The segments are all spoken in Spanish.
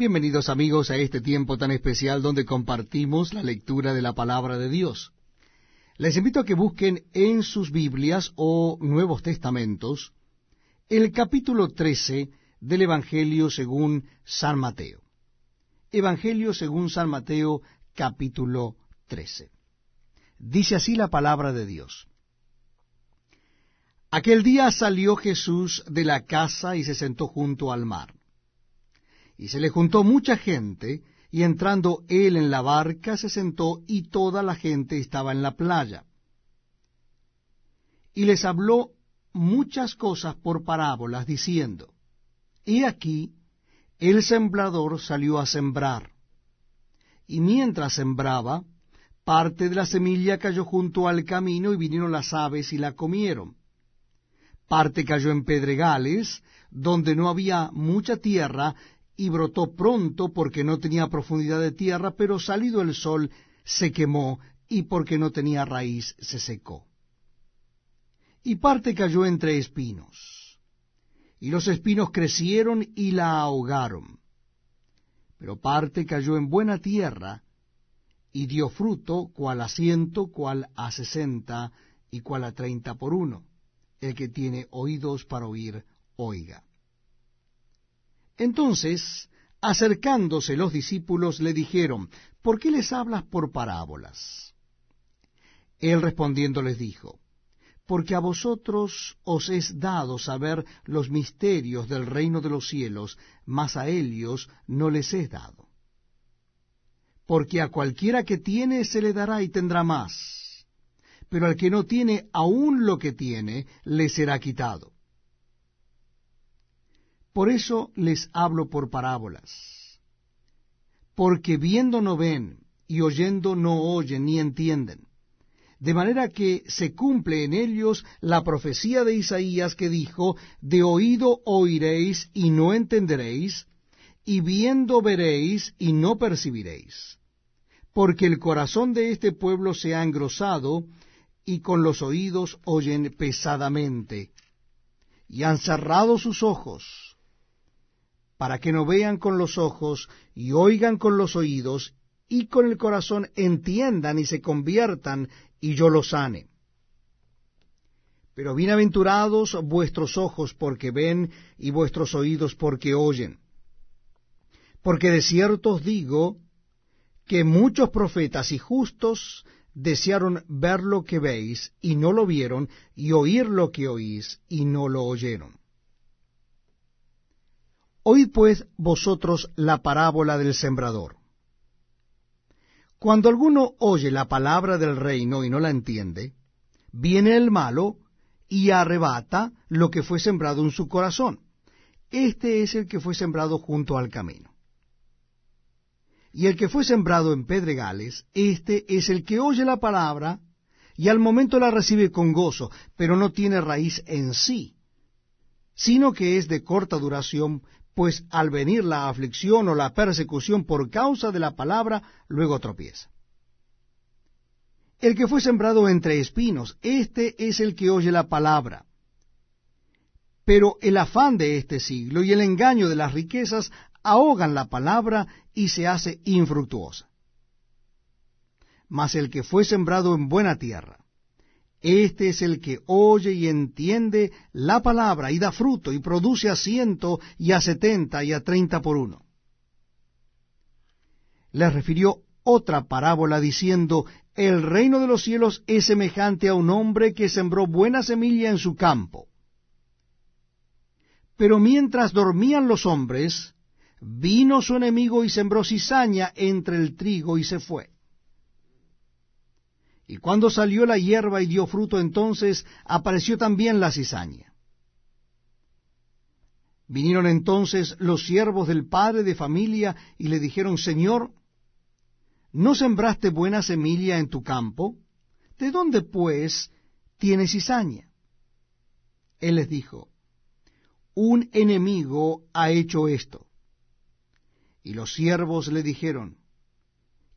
Bienvenidos amigos a este tiempo tan especial donde compartimos la lectura de la palabra de Dios. Les invito a que busquen en sus Biblias o Nuevos Testamentos el capítulo 13 del Evangelio según San Mateo. Evangelio según San Mateo capítulo 13. Dice así la palabra de Dios. Aquel día salió Jesús de la casa y se sentó junto al mar. Y se le juntó mucha gente, y entrando él en la barca se sentó, y toda la gente estaba en la playa. Y les habló muchas cosas por parábolas, diciendo, He aquí, el sembrador salió a sembrar. Y mientras sembraba, parte de la semilla cayó junto al camino, y vinieron las aves y la comieron. Parte cayó en pedregales, donde no había mucha tierra, y brotó pronto porque no tenía profundidad de tierra, pero salido el sol se quemó y porque no tenía raíz se secó. Y parte cayó entre espinos, y los espinos crecieron y la ahogaron. Pero parte cayó en buena tierra, y dio fruto, cual a ciento, cual a sesenta, y cual a treinta por uno. El que tiene oídos para oír, oiga. Entonces, acercándose los discípulos, le dijeron, ¿por qué les hablas por parábolas? Él respondiendo les dijo, porque a vosotros os es dado saber los misterios del reino de los cielos, mas a ellos no les es dado. Porque a cualquiera que tiene se le dará y tendrá más, pero al que no tiene aún lo que tiene, le será quitado. Por eso les hablo por parábolas. Porque viendo no ven, y oyendo no oyen ni entienden. De manera que se cumple en ellos la profecía de Isaías que dijo, de oído oiréis y no entenderéis, y viendo veréis y no percibiréis. Porque el corazón de este pueblo se ha engrosado, y con los oídos oyen pesadamente, y han cerrado sus ojos, para que no vean con los ojos y oigan con los oídos y con el corazón entiendan y se conviertan y yo los sane. Pero bienaventurados vuestros ojos porque ven y vuestros oídos porque oyen. Porque de cierto os digo que muchos profetas y justos desearon ver lo que veis y no lo vieron, y oír lo que oís y no lo oyeron. Oíd pues vosotros la parábola del sembrador. Cuando alguno oye la palabra del reino y no la entiende, viene el malo y arrebata lo que fue sembrado en su corazón. Este es el que fue sembrado junto al camino. Y el que fue sembrado en pedregales, este es el que oye la palabra y al momento la recibe con gozo, pero no tiene raíz en sí, sino que es de corta duración, pues al venir la aflicción o la persecución por causa de la palabra, luego tropieza. El que fue sembrado entre espinos, este es el que oye la palabra. Pero el afán de este siglo y el engaño de las riquezas ahogan la palabra y se hace infructuosa. Mas el que fue sembrado en buena tierra, este es el que oye y entiende la palabra y da fruto y produce a ciento y a setenta y a treinta por uno. Les refirió otra parábola diciendo, el reino de los cielos es semejante a un hombre que sembró buena semilla en su campo. Pero mientras dormían los hombres, vino su enemigo y sembró cizaña entre el trigo y se fue. Y cuando salió la hierba y dio fruto, entonces apareció también la cizaña. Vinieron entonces los siervos del padre de familia y le dijeron, Señor, ¿no sembraste buena semilla en tu campo? ¿De dónde, pues, tienes cizaña? Él les dijo, un enemigo ha hecho esto. Y los siervos le dijeron,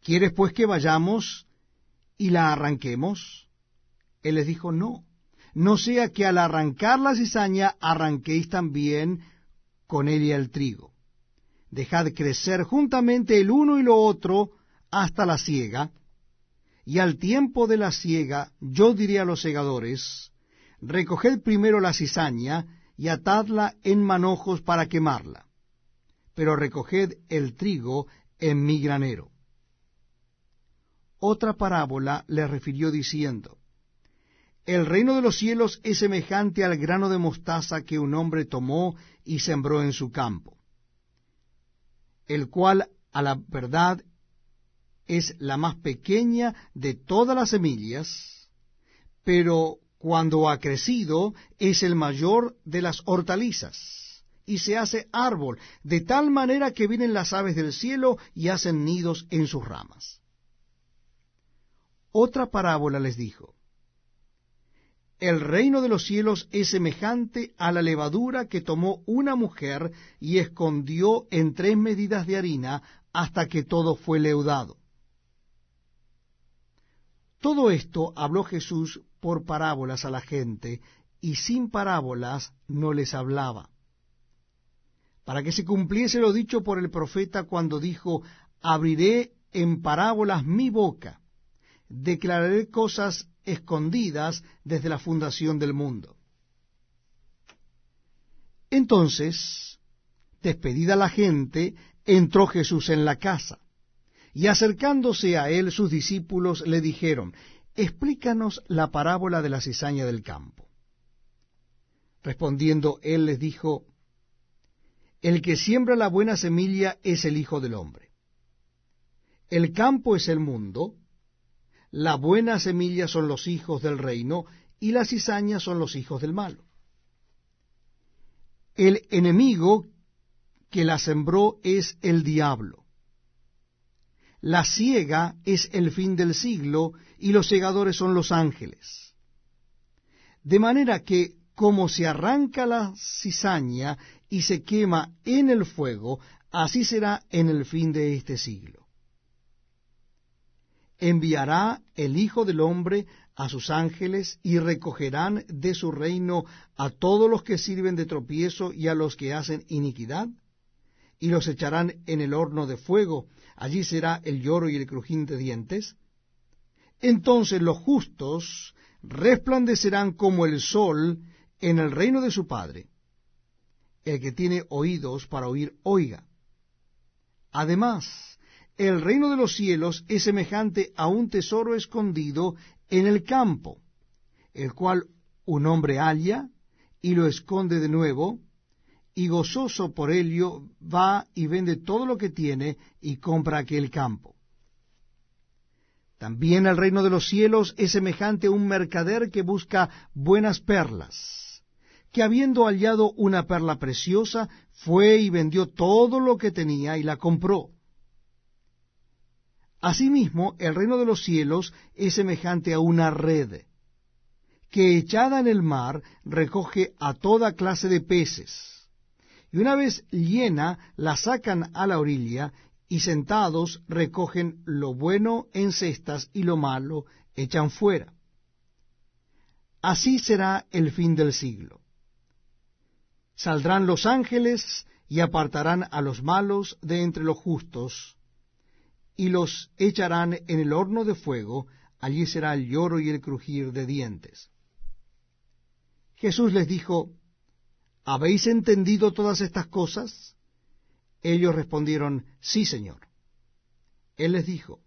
¿quieres pues que vayamos y la arranquemos? Él les dijo, no, no sea que al arrancar la cizaña arranquéis también con ella el trigo. dejad crecer juntamente el uno y lo otro hasta la siega, y al tiempo de la siega yo diré a los segadores, recoged primero la cizaña y atadla en manojos para quemarla, pero recoged el trigo en mi granero. Otra parábola le refirió diciendo, El reino de los cielos es semejante al grano de mostaza que un hombre tomó y sembró en su campo, el cual a la verdad es la más pequeña de todas las semillas, pero cuando ha crecido es el mayor de las hortalizas, y se hace árbol, de tal manera que vienen las aves del cielo y hacen nidos en sus ramas. Otra parábola les dijo, El reino de los cielos es semejante a la levadura que tomó una mujer y escondió en tres medidas de harina hasta que todo fue leudado. Todo esto habló Jesús por parábolas a la gente, y sin parábolas no les hablaba, para que se cumpliese lo dicho por el profeta cuando dijo, abriré en parábolas mi boca, declararé cosas escondidas desde la fundación del mundo. Entonces, despedida la gente, entró Jesús en la casa, y acercándose a él sus discípulos le dijeron, explícanos la parábola de la cizaña del campo. Respondiendo él les dijo, el que siembra la buena semilla es el Hijo del Hombre. El campo es el mundo, la buena semilla son los hijos del reino, y la cizaña son los hijos del malo. El enemigo que la sembró es el diablo la ciega es el fin del siglo y los segadores son los ángeles. De manera que como se arranca la cizaña y se quema en el fuego, así será en el fin de este siglo. Enviará el Hijo del Hombre a sus ángeles y recogerán de su reino a todos los que sirven de tropiezo y a los que hacen iniquidad, y los echarán en el horno de fuego, allí será el lloro y el crujín de dientes. Entonces los justos resplandecerán como el sol en el reino de su Padre. El que tiene oídos para oír, oiga. Además, el reino de los cielos es semejante a un tesoro escondido en el campo, el cual un hombre halla y lo esconde de nuevo, y gozoso por ello va y vende todo lo que tiene y compra aquel campo. También el reino de los cielos es semejante a un mercader que busca buenas perlas, que habiendo hallado una perla preciosa, fue y vendió todo lo que tenía y la compró. Asimismo, el reino de los cielos es semejante a una red, que echada en el mar recoge a toda clase de peces y una vez llena la sacan a la orilla y sentados recogen lo bueno en cestas y lo malo echan fuera. Así será el fin del siglo. Saldrán los ángeles y apartarán a los malos de entre los justos, y los echarán en el horno de fuego, allí será el lloro y el crujir de dientes. Jesús les dijo, ¿habéis entendido todas estas cosas? Ellos respondieron, sí, Señor. Él les dijo,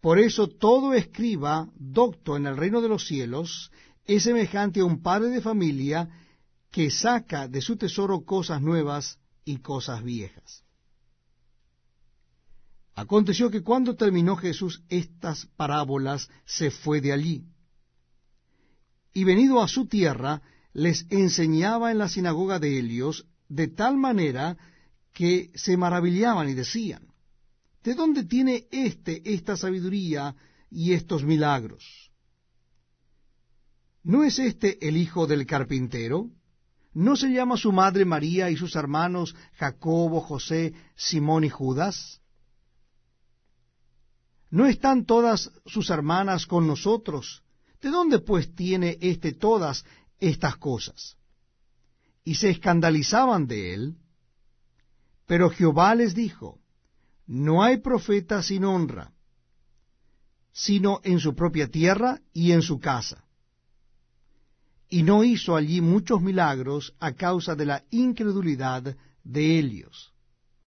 por eso todo escriba docto en el reino de los cielos es semejante a un padre de familia que saca de su tesoro cosas nuevas y cosas viejas. Aconteció que cuando terminó Jesús estas parábolas, se fue de allí. Y venido a su tierra, les enseñaba en la sinagoga de Helios de tal manera que se maravillaban y decían, ¿de dónde tiene éste esta sabiduría y estos milagros? ¿No es este el hijo del carpintero? ¿No se llama su madre María y sus hermanos Jacobo, José, Simón y Judas? ¿No están todas sus hermanas con nosotros? ¿De dónde pues tiene éste todas estas cosas. Y se escandalizaban de él, Pero Jehová les dijo, No hay profeta sin honra, sino en su propia tierra y en su casa. Y no hizo allí muchos milagros a causa de la incredulidad de ellos.